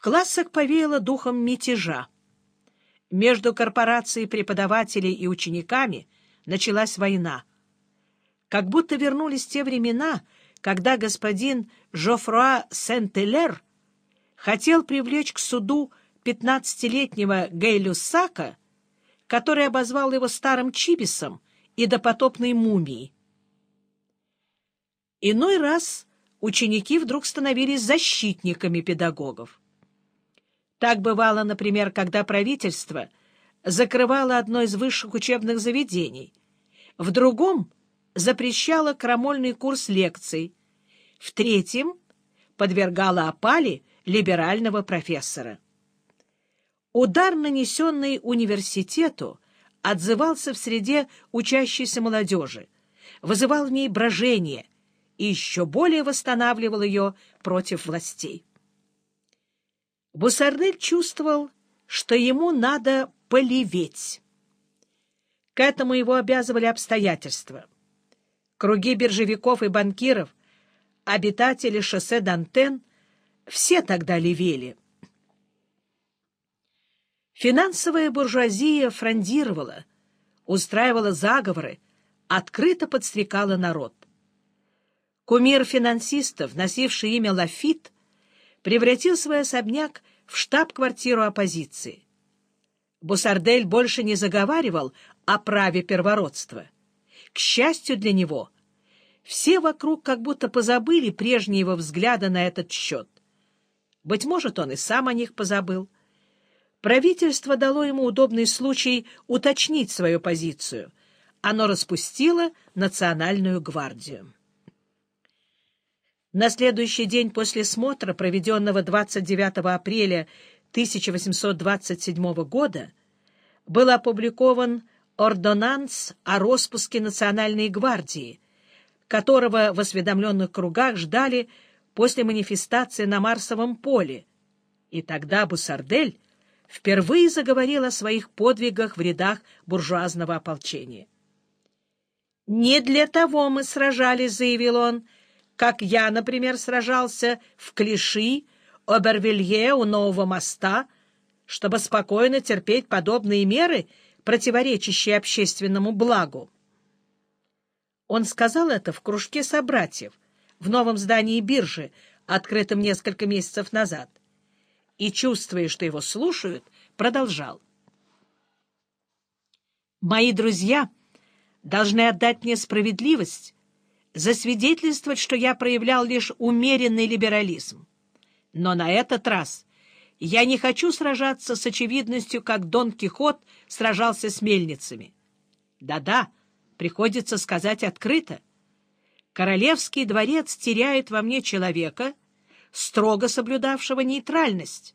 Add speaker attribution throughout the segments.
Speaker 1: В классах повеяло духом мятежа. Между корпорацией преподавателей и учениками началась война. Как будто вернулись те времена, когда господин Жофруа Сент-Элер хотел привлечь к суду пятнадцатилетнего Гейлюсака, который обозвал его старым чибисом и допотопной мумией. Иной раз ученики вдруг становились защитниками педагогов. Так бывало, например, когда правительство закрывало одно из высших учебных заведений, в другом запрещало крамольный курс лекций, в третьем подвергало опале либерального профессора. Удар, нанесенный университету, отзывался в среде учащейся молодежи, вызывал в ней брожение и еще более восстанавливал ее против властей. Бусардель чувствовал, что ему надо полеветь. К этому его обязывали обстоятельства. Круги биржевиков и банкиров, обитатели шоссе Дантен, все тогда левели. Финансовая буржуазия фрондировала, устраивала заговоры, открыто подстрекала народ. Кумир финансистов, носивший имя Лафит, превратил свой особняк в штаб-квартиру оппозиции. Бусардель больше не заговаривал о праве первородства. К счастью для него, все вокруг как будто позабыли прежние его взгляды на этот счет. Быть может, он и сам о них позабыл. Правительство дало ему удобный случай уточнить свою позицию. Оно распустило Национальную гвардию. На следующий день после смотра, проведенного 29 апреля 1827 года, был опубликован ордонанс о распуске Национальной гвардии, которого в осведомленных кругах ждали после манифестации на Марсовом поле, и тогда Бусардель впервые заговорил о своих подвигах в рядах буржуазного ополчения. «Не для того мы сражались», — заявил он, — как я, например, сражался в Клиши, Обервилье у Нового моста, чтобы спокойно терпеть подобные меры, противоречащие общественному благу. Он сказал это в кружке собратьев в новом здании биржи, открытом несколько месяцев назад, и, чувствуя, что его слушают, продолжал. «Мои друзья должны отдать мне справедливость, засвидетельствовать, что я проявлял лишь умеренный либерализм. Но на этот раз я не хочу сражаться с очевидностью, как Дон Кихот сражался с мельницами. Да-да, приходится сказать открыто. Королевский дворец теряет во мне человека, строго соблюдавшего нейтральность,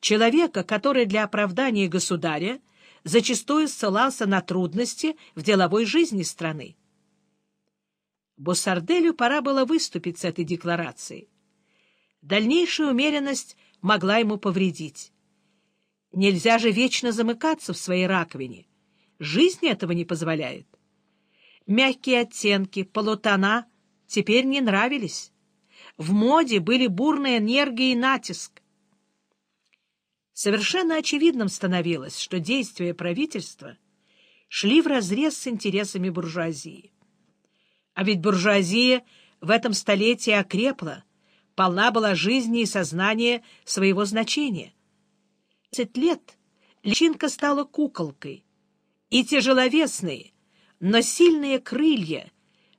Speaker 1: человека, который для оправдания государя зачастую ссылался на трудности в деловой жизни страны. Боссарделю пора было выступить с этой декларацией. Дальнейшая умеренность могла ему повредить. Нельзя же вечно замыкаться в своей раковине. Жизнь этого не позволяет. Мягкие оттенки, полутона теперь не нравились. В моде были бурная энергия и натиск. Совершенно очевидным становилось, что действия правительства шли вразрез с интересами буржуазии. А ведь буржуазия в этом столетии окрепла, полна была жизни и сознания своего значения. Десять лет личинка стала куколкой, и тяжеловесные, но сильные крылья,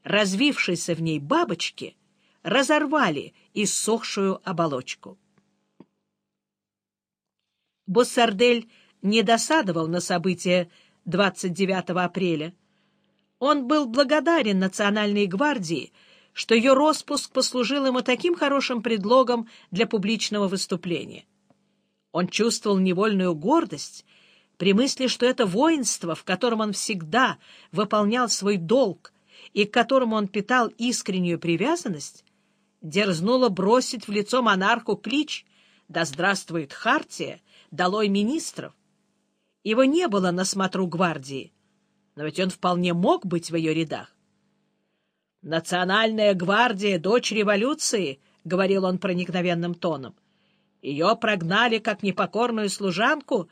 Speaker 1: развившиеся в ней бабочки, разорвали иссохшую оболочку. Боссардель не досадовал на события 29 апреля, он был благодарен Национальной гвардии, что ее распуск послужил ему таким хорошим предлогом для публичного выступления. Он чувствовал невольную гордость при мысли, что это воинство, в котором он всегда выполнял свой долг и к которому он питал искреннюю привязанность, дерзнуло бросить в лицо монарху клич «Да здравствует Хартия! Долой министров!» Его не было на смотру гвардии, но ведь он вполне мог быть в ее рядах. «Национальная гвардия — дочь революции», — говорил он проникновенным тоном. Ее прогнали как непокорную служанку